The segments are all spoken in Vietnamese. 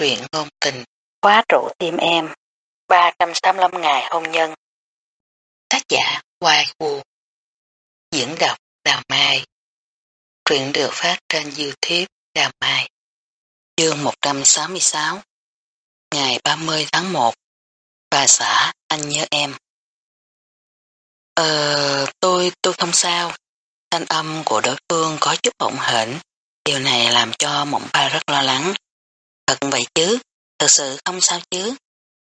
truyện ngôn tình, khóa trụ tim em, 385 ngày hôn nhân. Tác giả Hoài Vũ Diễn đọc Đào Mai Truyện được phát trên Youtube Đào Mai Chương 166 Ngày 30 tháng 1 Bà xã, anh nhớ em Ờ, tôi, tôi không sao. Thanh âm của đối phương có chút bỗng hển. Điều này làm cho mộng ba rất lo lắng. Thật vậy chứ, thật sự không sao chứ.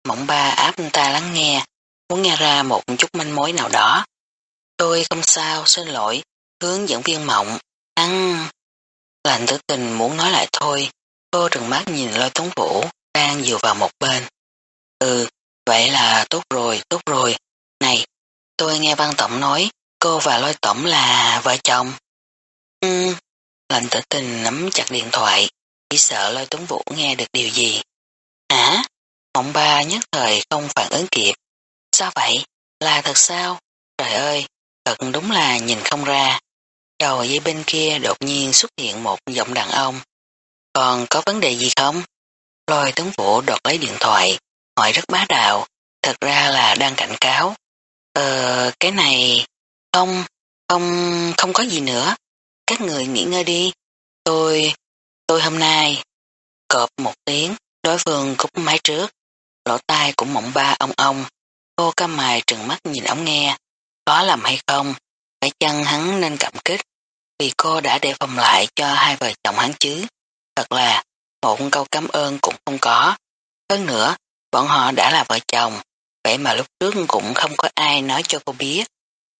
Mộng ba áp ta lắng nghe, muốn nghe ra một chút manh mối nào đó. Tôi không sao, xin lỗi, hướng dẫn viên mộng, ăn. Lành tử tình muốn nói lại thôi, cô trừng mắt nhìn lôi tống vũ, đang dựa vào một bên. Ừ, vậy là tốt rồi, tốt rồi. Này, tôi nghe văn tổng nói, cô và lôi tổng là vợ chồng. Ừ, lành tử tình nắm chặt điện thoại, chỉ sợ lôi tuấn vũ nghe được điều gì. Hả? Mộng ba nhất thời không phản ứng kịp. Sao vậy? Là thật sao? Trời ơi, thật đúng là nhìn không ra. Đầu dây bên kia đột nhiên xuất hiện một giọng đàn ông. Còn có vấn đề gì không? Lôi tuấn vũ đột lấy điện thoại, hỏi rất bá đạo, thật ra là đang cảnh cáo. Ờ, cái này... Không, không, không có gì nữa. Các người nghỉ ngơi đi. Tôi, tôi hôm nay... Cọp một tiếng, đối phương cúp máy trước. Lỗ tai cũng mộng ba ông ông. Cô cam mài trừng mắt nhìn ống nghe. Có làm hay không? Phải chăng hắn nên cảm kích? Vì cô đã đề phòng lại cho hai vợ chồng hắn chứ. Thật là, một câu cảm ơn cũng không có. Hơn nữa, bọn họ đã là vợ chồng. Vậy mà lúc trước cũng không có ai nói cho cô biết.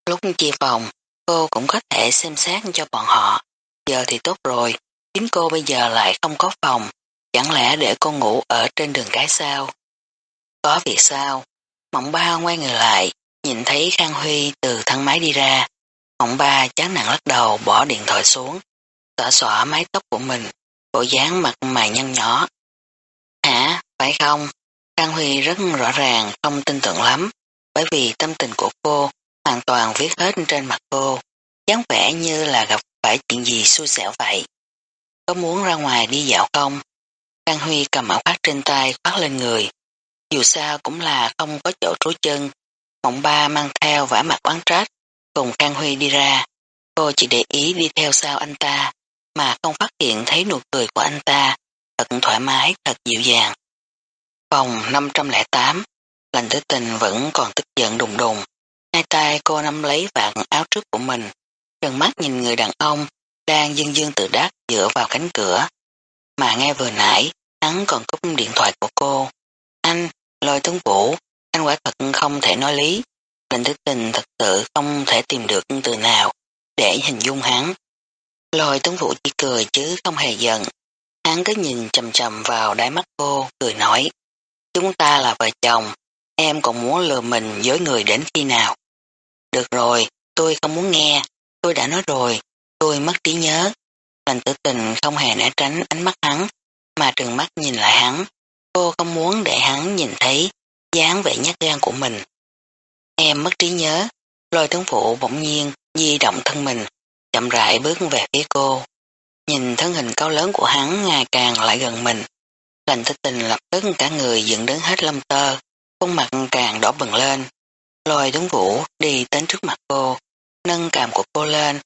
Lúc chia phòng, cô cũng có thể xem xét cho bọn họ. Giờ thì tốt rồi, chính cô bây giờ lại không có phòng, chẳng lẽ để cô ngủ ở trên đường cái sao? Có việc sao? Mộng ba quay người lại, nhìn thấy Khang Huy từ thang máy đi ra. Mộng ba chán nặng lắc đầu bỏ điện thoại xuống, xõa xõa mái tóc của mình, bộ dáng mặt mày nhăn nhỏ. Hả, phải không? Khang Huy rất rõ ràng không tin tưởng lắm, bởi vì tâm tình của cô hoàn toàn viết hết trên mặt cô, dáng vẻ như là gặp phải chuyện gì xui xẻo vậy. Có muốn ra ngoài đi dạo không? Trang Huy cầm áo khoác trên tay khoác lên người. Dù sao cũng là không có chỗ trú chân. Mộng ba mang theo vả mặt quán trách, cùng Trang Huy đi ra. Cô chỉ để ý đi theo sau anh ta, mà không phát hiện thấy nụ cười của anh ta, thật thoải mái, thật dịu dàng. Phòng 508, lành tử tình vẫn còn tức giận đùng đùng. Hai tay cô nắm lấy vạt áo trước của mình, trần mắt nhìn người đàn ông đang dương dương tự đắc dựa vào cánh cửa. Mà nghe vừa nãy, hắn còn cúp điện thoại của cô. Anh, lôi tướng vũ, anh quả thật không thể nói lý. Lệnh thức tình thật sự không thể tìm được từ nào để hình dung hắn. Lôi tướng vũ chỉ cười chứ không hề giận. Hắn cứ nhìn chầm chầm vào đáy mắt cô, cười nói. Chúng ta là vợ chồng, em còn muốn lừa mình dối người đến khi nào? Được rồi, tôi không muốn nghe, tôi đã nói rồi, tôi mất trí nhớ. Lành tử tình không hề né tránh ánh mắt hắn, mà trừng mắt nhìn lại hắn. Cô không muốn để hắn nhìn thấy dáng vẻ nhát gan của mình. Em mất trí nhớ, lôi tướng phụ bỗng nhiên di động thân mình, chậm rãi bước về phía cô. Nhìn thân hình cao lớn của hắn ngày càng lại gần mình. Lành tử tình lập tức cả người dựng đứng hết lâm tơ, khuôn mặt càng đỏ bừng lên. Lôi tướng vũ đi đến trước mặt cô, nâng cằm của cô lên,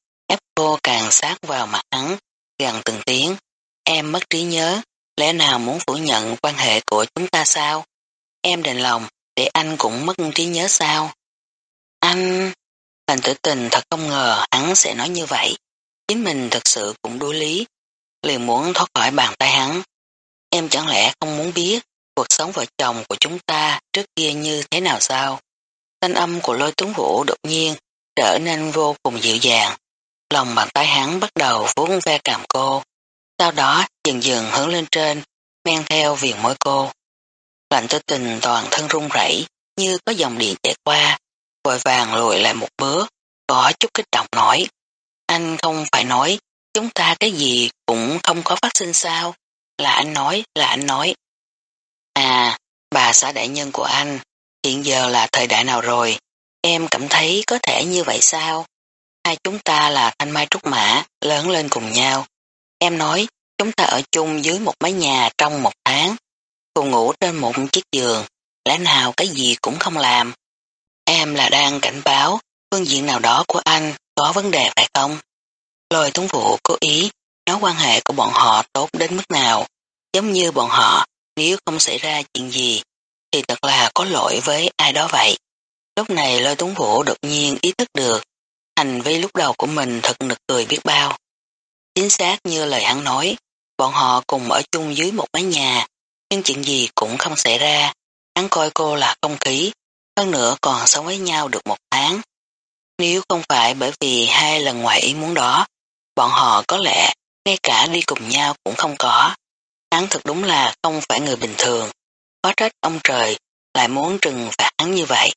cô càng sát vào mặt hắn, gần từng tiếng. Em mất trí nhớ, lẽ nào muốn phủ nhận quan hệ của chúng ta sao? Em đành lòng, để anh cũng mất trí nhớ sao? Anh... Thành tử tình thật không ngờ hắn sẽ nói như vậy. Chính mình thật sự cũng đối lý, liền muốn thoát khỏi bàn tay hắn. Em chẳng lẽ không muốn biết cuộc sống vợ chồng của chúng ta trước kia như thế nào sao? Thanh âm của lôi tuấn vũ đột nhiên trở nên vô cùng dịu dàng. Lòng bàn tay hắn bắt đầu vuốt ve cảm cô, sau đó dần dần hướng lên trên, men theo viền môi cô. Lạnh tư tình toàn thân run rẩy như có dòng điện chạy qua, vội vàng lùi lại một bước, có chút kích động nói. Anh không phải nói, chúng ta cái gì cũng không có phát sinh sao, là anh nói, là anh nói. À, bà xã đại nhân của anh, hiện giờ là thời đại nào rồi, em cảm thấy có thể như vậy sao? Hai chúng ta là thanh mai trúc mã, lớn lên cùng nhau. Em nói, chúng ta ở chung dưới một mái nhà trong một tháng, cùng ngủ trên một chiếc giường, lẽ nào cái gì cũng không làm. Em là đang cảnh báo phương diện nào đó của anh có vấn đề phải không? Lôi tuấn vụ cố ý nói quan hệ của bọn họ tốt đến mức nào, giống như bọn họ nếu không xảy ra chuyện gì thì thật là có lỗi với ai đó vậy. Lúc này lôi tuấn vũ đột nhiên ý thức được hành vi lúc đầu của mình thật nực cười biết bao. Chính xác như lời hắn nói, bọn họ cùng ở chung dưới một mái nhà, nhưng chuyện gì cũng không xảy ra. Hắn coi cô là không khí, hơn nữa còn sống với nhau được một tháng. Nếu không phải bởi vì hai lần ngoài ý muốn đó, bọn họ có lẽ ngay cả đi cùng nhau cũng không có. Hắn thật đúng là không phải người bình thường, có trách ông trời lại muốn trừng phạt hắn như vậy.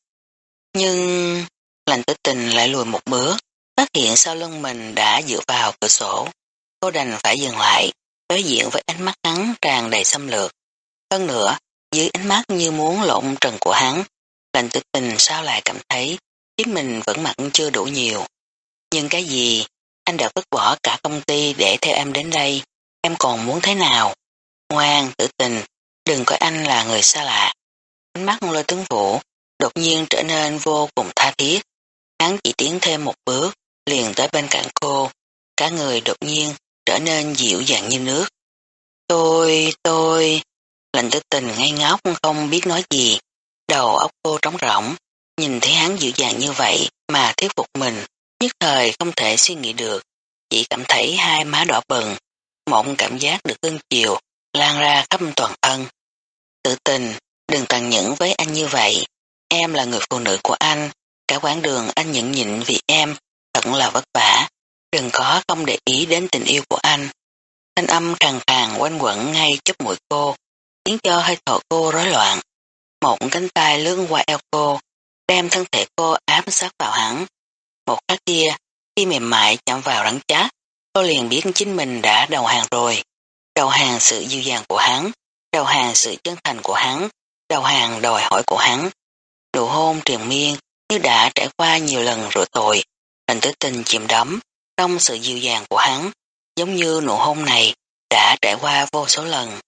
Nhưng lành tử tình lại lùi một bước, phát hiện sau lưng mình đã dựa vào cửa sổ. Cô đành phải dừng lại, đối diện với ánh mắt hắn tràn đầy xâm lược. Hơn nữa, dưới ánh mắt như muốn lộn trần của hắn, lành tử tình sao lại cảm thấy chính mình vẫn mặn chưa đủ nhiều. Nhưng cái gì, anh đã vứt bỏ cả công ty để theo em đến đây, em còn muốn thế nào? Ngoan, tử tình, đừng coi anh là người xa lạ. Ánh mắt lôi tướng vũ đột nhiên trở nên vô cùng tha thiết. Hắn chỉ tiến thêm một bước, liền tới bên cạnh cô, cả người đột nhiên trở nên dịu dàng như nước. Tôi, tôi, lệnh tử tình ngay ngốc không biết nói gì, đầu óc cô trống rỗng, nhìn thấy hắn dịu dàng như vậy mà thuyết phục mình, nhất thời không thể suy nghĩ được, chỉ cảm thấy hai má đỏ bừng, mộng cảm giác được cưng chiều, lan ra khắp toàn thân. Tự tình, đừng tàn nhẫn với anh như vậy, em là người phụ nữ của anh, cả quãng đường anh nhẫn nhịn vì em, thật là vất vả, đừng có không để ý đến tình yêu của anh. Thanh âm khàn khàn quanh quẩn ngay chóp mũi cô, khiến cho hơi thở cô rối loạn. Một cánh tay lướt qua eo cô, đem thân thể cô áp sát vào hắn. Một khắc kia, khi mềm mại chạm vào rắn chát, cô liền biết chính mình đã đầu hàng rồi. Đầu hàng sự dịu dàng của hắn, đầu hàng sự chân thành của hắn, đầu hàng đòi hỏi của hắn. Nụ hôn triền miên như đã trải qua nhiều lần rửa tội, hình tử tình chìm đắm trong sự dịu dàng của hắn, giống như nụ hôn này đã trải qua vô số lần.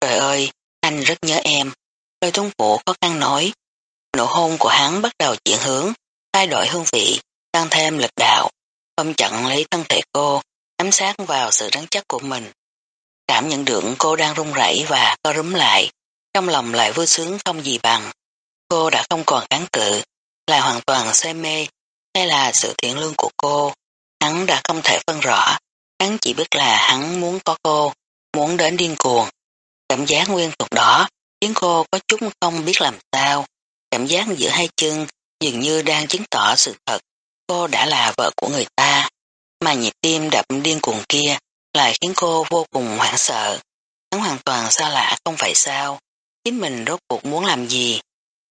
Trời ơi, anh rất nhớ em. đôi tuấn vũ khó khăn nói. Nụ hôn của hắn bắt đầu chuyển hướng, thay đổi hương vị, tăng thêm lực đạo, không chặn lấy thân thể cô, ám sát vào sự rắn chắc của mình. Cảm nhận được cô đang run rẩy và co rúm lại, trong lòng lại vui sướng không gì bằng. Cô đã không còn kháng cự, là hoàn toàn say mê, hay là sự thiện lương của cô. Hắn đã không thể phân rõ, hắn chỉ biết là hắn muốn có cô, muốn đến điên cuồng. Cảm giác nguyên thuộc đó khiến cô có chút không biết làm sao. Cảm giác giữa hai chân dường như đang chứng tỏ sự thật. Cô đã là vợ của người ta, mà nhịp tim đập điên cuồng kia lại khiến cô vô cùng hoảng sợ. Hắn hoàn toàn xa lạ không phải sao. Chính mình rốt cuộc muốn làm gì.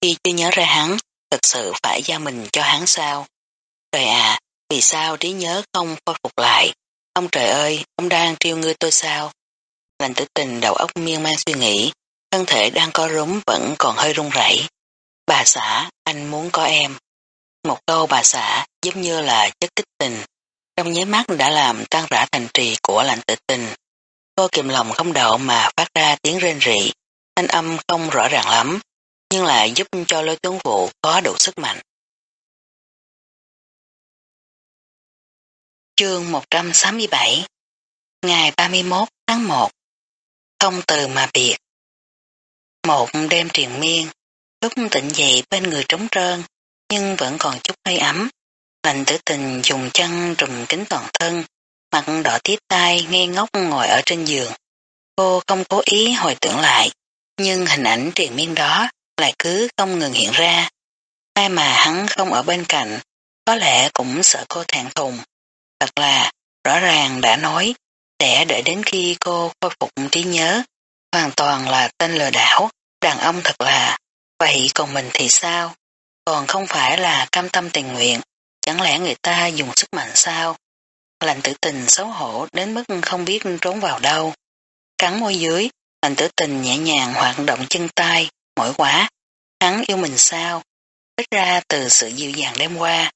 Khi chưa nhớ ra hắn, thật sự phải giao mình cho hắn sao. Trời à, vì sao trí nhớ không khôi phục lại? Ông trời ơi, ông đang triêu ngươi tôi sao? Lành tử tình đầu óc miên man suy nghĩ, thân thể đang có rúm vẫn còn hơi run rẩy. Bà xã, anh muốn có em. Một câu bà xã giống như là chất kích tình, trong nháy mắt đã làm tan rã thành trì của lạnh tử tình. Cô kiềm lòng không đậu mà phát ra tiếng rên rỉ, thanh âm không rõ ràng lắm, nhưng lại giúp cho lôi tướng vụ có đủ sức mạnh. Chương 167 Ngày 31 tháng 1 Không từ mà biệt Một đêm triền miên, lúc tỉnh dậy bên người trống trơn, nhưng vẫn còn chút hơi ấm. Lành tử tình dùng chân trùm kính toàn thân, mặt đỏ tiết tay nghe ngốc ngồi ở trên giường. Cô không cố ý hồi tưởng lại, nhưng hình ảnh triền miên đó lại cứ không ngừng hiện ra. Ai mà hắn không ở bên cạnh, có lẽ cũng sợ cô thẹn thùng. Thật là, rõ ràng đã nói, sẽ đợi đến khi cô khôi phục trí nhớ, hoàn toàn là tên lừa đảo, đàn ông thật là, vậy còn mình thì sao? Còn không phải là cam tâm tình nguyện, chẳng lẽ người ta dùng sức mạnh sao? Lành tử tình xấu hổ đến mức không biết trốn vào đâu. Cắn môi dưới, lành tử tình nhẹ nhàng hoạt động chân tay, mỏi quá. Hắn yêu mình sao? Ít ra từ sự dịu dàng đêm qua,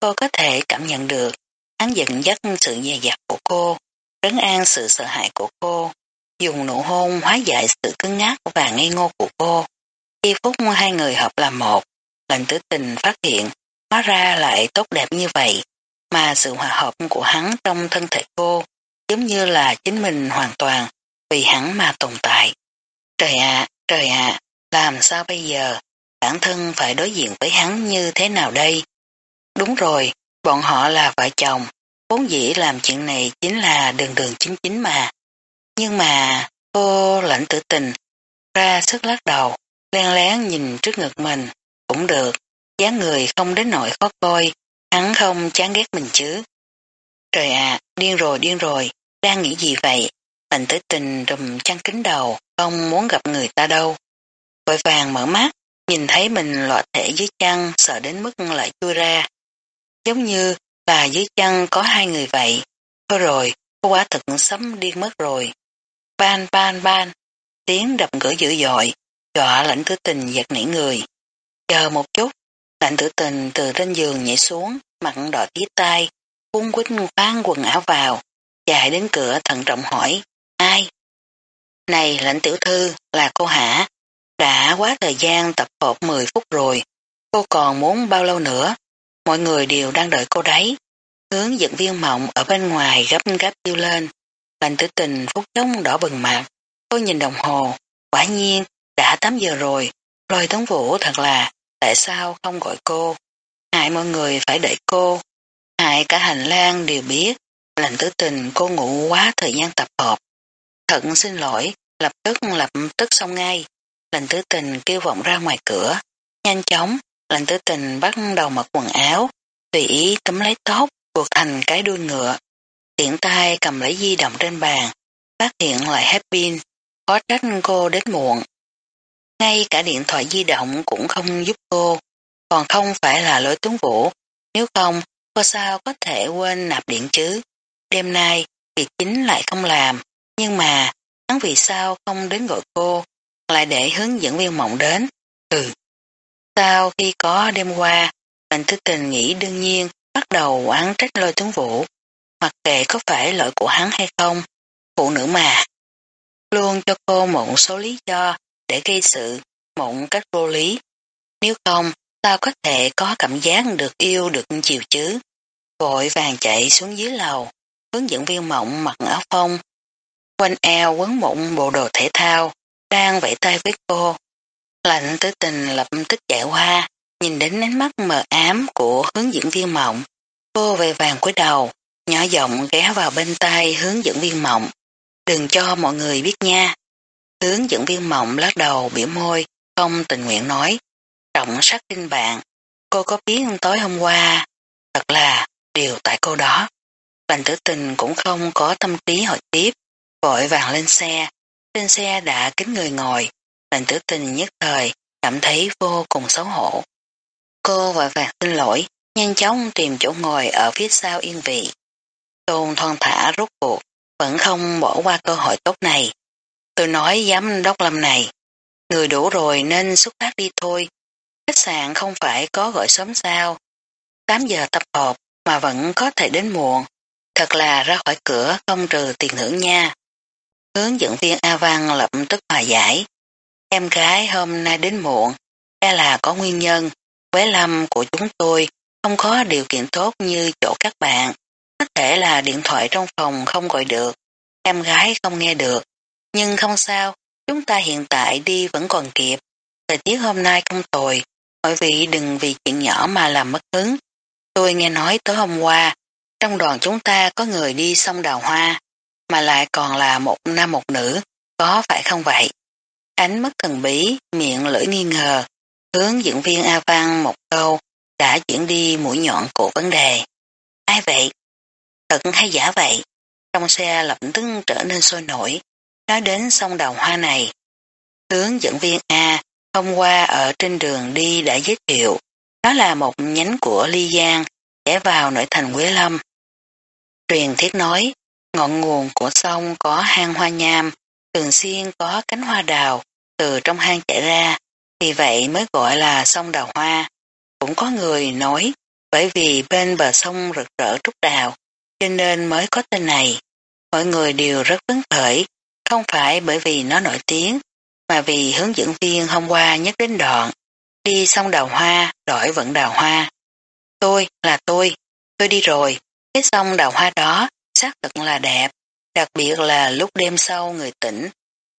cô có thể cảm nhận được hắn dẫn dắt sự dè dặt của cô, trấn an sự sợ hãi của cô. dùng nụ hôn hóa giải sự cứng ngắc và ngây ngô của cô. Khi phút hai người hợp làm một, lệnh tử tình phát hiện hóa ra lại tốt đẹp như vậy, mà sự hòa hợp của hắn trong thân thể cô giống như là chính mình hoàn toàn vì hắn mà tồn tại. Trời ạ, trời ạ, làm sao bây giờ? Bản thân phải đối diện với hắn như thế nào đây? Đúng rồi, bọn họ là vợ chồng, vốn dĩ làm chuyện này chính là đường đường chính chính mà. Nhưng mà cô lãnh tử tình ra sức lắc đầu, len lén nhìn trước ngực mình, cũng được, dáng người không đến nỗi khó coi, hắn không chán ghét mình chứ. Trời ạ, điên rồi điên rồi, đang nghĩ gì vậy? Lãnh tử tình rùm chăn kính đầu, không muốn gặp người ta đâu. Vội vàng mở mắt, nhìn thấy mình lọt thể dưới chân sợ đến mức lại chui ra. Giống như là dưới chân có hai người vậy. Thôi rồi, cô quá thực sấm điên mất rồi. Ban ban ban, tiếng đập cửa dữ dội, dọa lãnh tử tình giật nảy người. Chờ một chút, lãnh tử tình từ trên giường nhảy xuống, mặn đỏ tía tay, cuốn quýt khoan quần áo vào, chạy đến cửa thận trọng hỏi, ai? Này lãnh tiểu thư, là cô hả? Đã quá thời gian tập hợp 10 phút rồi, cô còn muốn bao lâu nữa? Mọi người đều đang đợi cô đấy. Hướng dẫn viên mộng ở bên ngoài gấp gấp kêu lên. Lành tử tình phút chốc đỏ bừng mặt. Tôi nhìn đồng hồ, quả nhiên, đã 8 giờ rồi. Lôi tấn vũ thật là, tại sao không gọi cô? Hại mọi người phải đợi cô. Hại cả hành lang đều biết. Lành tử tình cô ngủ quá thời gian tập hợp. Thật xin lỗi, lập tức lập tức xong ngay lệnh tử tình kêu vọng ra ngoài cửa. Nhanh chóng, lệnh tử tình bắt đầu mặc quần áo, tùy ý tấm lấy tóc, buộc thành cái đuôi ngựa. Tiện tay cầm lấy di động trên bàn, phát hiện lại hết pin, có trách cô đến muộn. Ngay cả điện thoại di động cũng không giúp cô, còn không phải là lỗi tuấn vũ, nếu không, cô sao có thể quên nạp điện chứ. Đêm nay, việc chính lại không làm, nhưng mà, hắn vì sao không đến gọi cô, lại để hướng dẫn viên mộng đến. Ừ. Sau khi có đêm qua, Bành Tư Tình nghĩ đương nhiên bắt đầu oán trách lôi tướng vũ, mặc kệ có phải lỗi của hắn hay không, phụ nữ mà. Luôn cho cô mộng số lý do để gây sự, mộng cách vô lý. Nếu không, sao có thể có cảm giác được yêu được chiều chứ? Vội vàng chạy xuống dưới lầu, hướng dẫn viên mộng mặc áo phông, quanh eo quấn mụn bộ đồ thể thao, đang vẫy tay với cô. Lạnh tử tình lập tức chạy qua, nhìn đến ánh mắt mờ ám của hướng dẫn viên mộng. Cô về vàng cúi đầu, nhỏ giọng ghé vào bên tay hướng dẫn viên mộng. Đừng cho mọi người biết nha. Hướng dẫn viên mộng lắc đầu biểu môi, không tình nguyện nói. Trọng sắc tin bạn, cô có biết tối hôm qua, thật là điều tại cô đó. Bành tử tình cũng không có tâm trí hỏi tiếp, vội vàng lên xe. Trên xe đã kính người ngồi, lệnh tử tình nhất thời cảm thấy vô cùng xấu hổ. Cô vội vàng xin lỗi, nhanh chóng tìm chỗ ngồi ở phía sau yên vị. Tôn thon thả rút cuộc, vẫn không bỏ qua cơ hội tốt này. Tôi nói giám đốc lâm này, người đủ rồi nên xuất phát đi thôi. Khách sạn không phải có gọi sớm sao. 8 giờ tập họp mà vẫn có thể đến muộn. Thật là ra khỏi cửa không trừ tiền thưởng nha. Hướng dẫn viên A Văn lập tức hòa giải. Em gái hôm nay đến muộn, e là có nguyên nhân. Quế lâm của chúng tôi không có điều kiện tốt như chỗ các bạn. Có thể là điện thoại trong phòng không gọi được, em gái không nghe được. Nhưng không sao, chúng ta hiện tại đi vẫn còn kịp. Thời tiết hôm nay không tồi, mọi vị đừng vì chuyện nhỏ mà làm mất hứng. Tôi nghe nói tối hôm qua, trong đoàn chúng ta có người đi sông đào hoa, mà lại còn là một nam một nữ, có phải không vậy? Ánh mắt thần bí, miệng lưỡi nghi ngờ, hướng dẫn viên A Văn một câu đã chuyển đi mũi nhọn của vấn đề. Ai vậy? Thật hay giả vậy? Trong xe lập tức trở nên sôi nổi, nói đến sông đầu hoa này. Hướng dẫn viên A hôm qua ở trên đường đi đã giới thiệu, đó là một nhánh của Ly Giang chảy vào nội thành Quế Lâm. Truyền thiết nói, ngọn nguồn của sông có hang hoa nham, thường xuyên có cánh hoa đào từ trong hang chảy ra, vì vậy mới gọi là sông đào hoa. Cũng có người nói, bởi vì bên bờ sông rực rỡ trúc đào, cho nên mới có tên này. Mọi người đều rất phấn khởi, Không phải bởi vì nó nổi tiếng, mà vì hướng dẫn viên hôm qua nhắc đến đoạn, đi sông đào hoa, đổi vận đào hoa. Tôi, là tôi, tôi đi rồi, cái sông đào hoa đó, sắc thật là đẹp, đặc biệt là lúc đêm sau người tỉnh.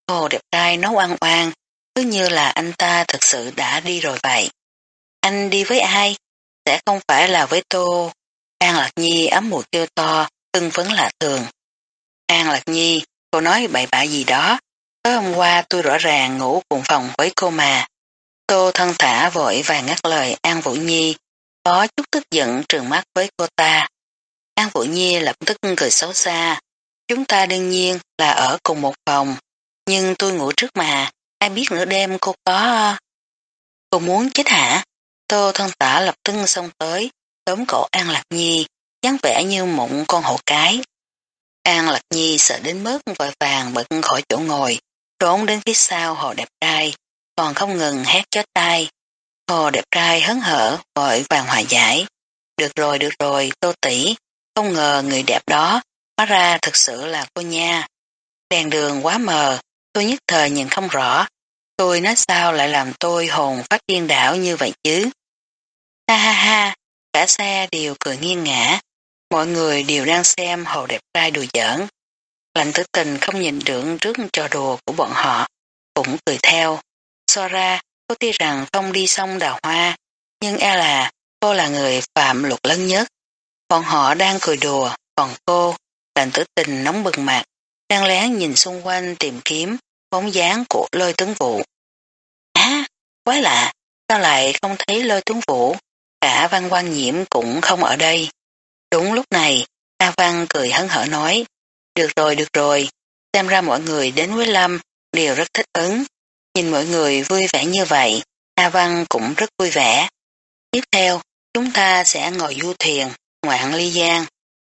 Hồ đẹp trai nấu ăn oan, cứ như là anh ta thực sự đã đi rồi vậy. Anh đi với ai? Sẽ không phải là với Tô. An Lạc Nhi ấm mùi kêu to, ưng phấn lạ thường. An Lạc Nhi, cô nói bậy bạ gì đó. Tối hôm qua tôi rõ ràng ngủ cùng phòng với cô mà. Tô thân thả vội và ngắt lời An Vũ Nhi, có chút tức giận trừng mắt với cô ta. An Vũ Nhi lập tức cười xấu xa. Chúng ta đương nhiên là ở cùng một phòng, nhưng tôi ngủ trước mà, ai biết nửa đêm cô có... Cô muốn chết hả? Tô thân tả lập tức xông tới, tóm cổ An Lạc Nhi, dáng vẻ như mụn con hổ cái. An Lạc Nhi sợ đến mức vội vàng bật khỏi chỗ ngồi, trốn đến phía sau hồ đẹp trai, còn không ngừng hét chết tai. Hồ đẹp trai hấn hở, vội vàng hòa giải. Được rồi, được rồi, tô tỷ, không ngờ người đẹp đó, hóa ra thực sự là cô nha. Đèn đường quá mờ, tôi nhất thời nhìn không rõ. Tôi nói sao lại làm tôi hồn phát điên đảo như vậy chứ? Ha ha ha, cả xe đều cười nghiêng ngã. Mọi người đều đang xem hồ đẹp trai đùa giỡn. Lạnh tử tình không nhìn được trước trò đùa của bọn họ, cũng cười theo. So ra, cô tuy rằng không đi sông đào hoa, nhưng e là cô là người phạm luật lớn nhất. Bọn họ đang cười đùa, còn cô, lạnh tử tình nóng bừng mặt, đang lén nhìn xung quanh tìm kiếm bóng dáng của lôi tướng vụ. Á, quái lạ, sao lại không thấy lôi tướng vũ, cả văn quan nhiễm cũng không ở đây. Đúng lúc này, A Văn cười hấn hở nói, được rồi, được rồi, xem ra mọi người đến với Lâm đều rất thích ứng. Nhìn mọi người vui vẻ như vậy, A Văn cũng rất vui vẻ. Tiếp theo, chúng ta sẽ ngồi du thuyền, ngoạn ly giang,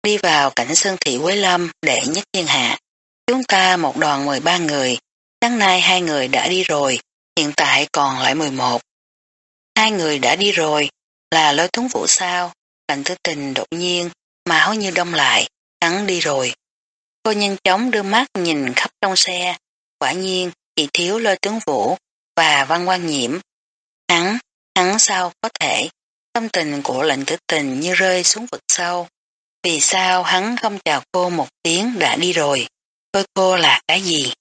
đi vào cảnh sơn thị Quế Lâm để nhất thiên hạ. Chúng ta một đoàn 13 người, sáng nay hai người đã đi rồi, hiện tại còn lại 11. Hai người đã đi rồi, là lối tuấn vũ sao, lạnh tư tình đột nhiên, máu như đông lại, hắn đi rồi. Cô nhanh chóng đưa mắt nhìn khắp trong xe, quả nhiên chỉ thiếu lôi tướng vũ và văn quan nhiễm. Hắn, hắn sao có thể, tâm tình của lệnh tử tình như rơi xuống vực sâu. Vì sao hắn không chào cô một tiếng đã đi rồi, coi cô là cái gì?